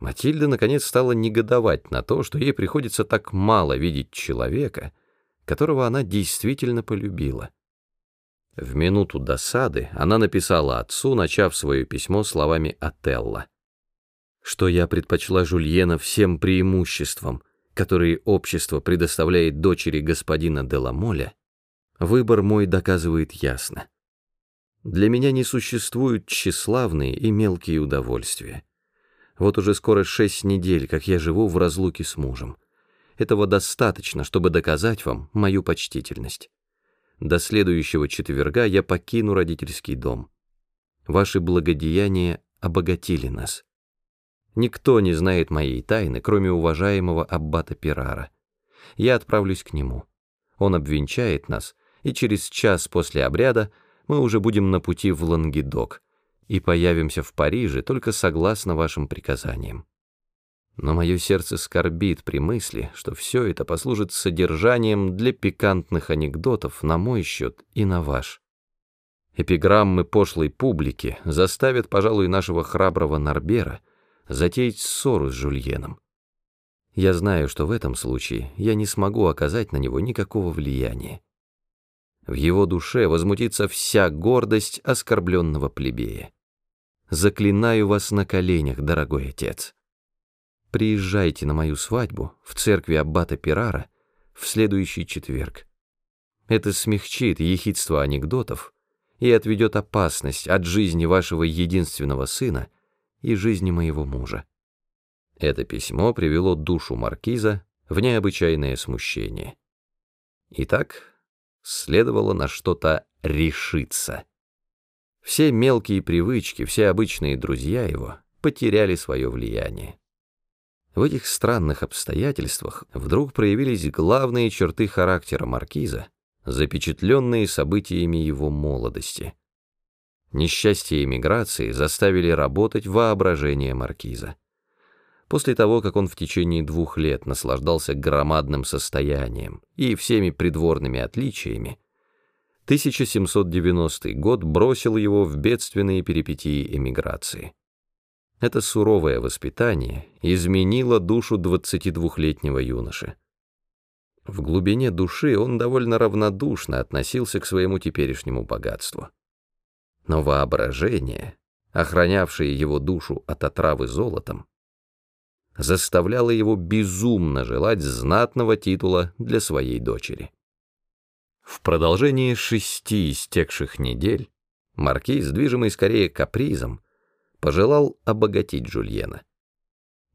Матильда наконец стала негодовать на то, что ей приходится так мало видеть человека, которого она действительно полюбила. В минуту досады она написала отцу, начав свое письмо словами Отелла, что я предпочла Жульена всем преимуществам, которые общество предоставляет дочери господина Деламоля, выбор мой доказывает ясно. Для меня не существуют тщеславные и мелкие удовольствия. Вот уже скоро шесть недель, как я живу в разлуке с мужем. Этого достаточно, чтобы доказать вам мою почтительность. До следующего четверга я покину родительский дом. Ваши благодеяния обогатили нас. Никто не знает моей тайны, кроме уважаемого аббата Пирара. Я отправлюсь к нему. Он обвенчает нас, и через час после обряда мы уже будем на пути в Лангедок, и появимся в Париже только согласно вашим приказаниям. Но мое сердце скорбит при мысли, что все это послужит содержанием для пикантных анекдотов на мой счет и на ваш. Эпиграммы пошлой публики заставят, пожалуй, нашего храброго Нарбера затеять ссору с Жульеном. Я знаю, что в этом случае я не смогу оказать на него никакого влияния. В его душе возмутится вся гордость оскорбленного плебея. Заклинаю вас на коленях, дорогой отец. Приезжайте на мою свадьбу в церкви Аббата Пирара в следующий четверг. Это смягчит ехидство анекдотов и отведет опасность от жизни вашего единственного сына и жизни моего мужа. Это письмо привело душу маркиза в необычайное смущение. Итак, следовало на что-то решиться. Все мелкие привычки, все обычные друзья его потеряли свое влияние. В этих странных обстоятельствах вдруг проявились главные черты характера маркиза, запечатленные событиями его молодости. Несчастье эмиграции заставили работать воображение маркиза. После того, как он в течение двух лет наслаждался громадным состоянием и всеми придворными отличиями, 1790 год бросил его в бедственные перипетии эмиграции. Это суровое воспитание изменило душу 22-летнего юноши. В глубине души он довольно равнодушно относился к своему теперешнему богатству. Но воображение, охранявшее его душу от отравы золотом, заставляло его безумно желать знатного титула для своей дочери. В продолжении шести истекших недель маркиз, движимый скорее капризом, пожелал обогатить Жульена.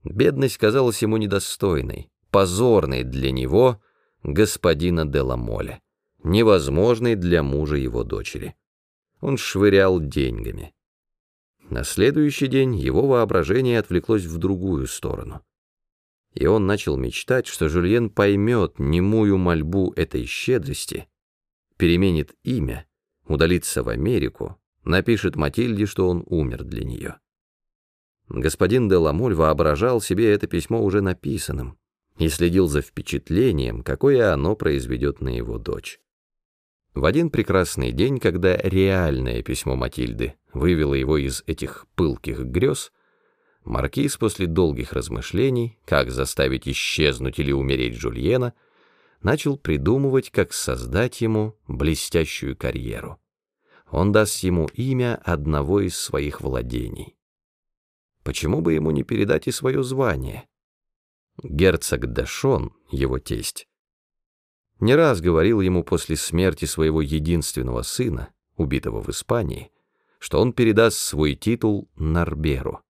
Бедность казалась ему недостойной, позорной для него, господина де Ламоля, невозможной для мужа его дочери. Он швырял деньгами. На следующий день его воображение отвлеклось в другую сторону. И он начал мечтать, что Жюльен поймет немую мольбу этой щедрости, переменит имя, удалится в Америку, напишет Матильде, что он умер для нее. Господин де Ламоль воображал себе это письмо уже написанным и следил за впечатлением, какое оно произведет на его дочь. В один прекрасный день, когда реальное письмо Матильды вывело его из этих пылких грез, маркиз после долгих размышлений, как заставить исчезнуть или умереть Жульена, начал придумывать, как создать ему блестящую карьеру. Он даст ему имя одного из своих владений. Почему бы ему не передать и свое звание? Герцог Дашон, его тесть, не раз говорил ему после смерти своего единственного сына, убитого в Испании, что он передаст свой титул Нарберу.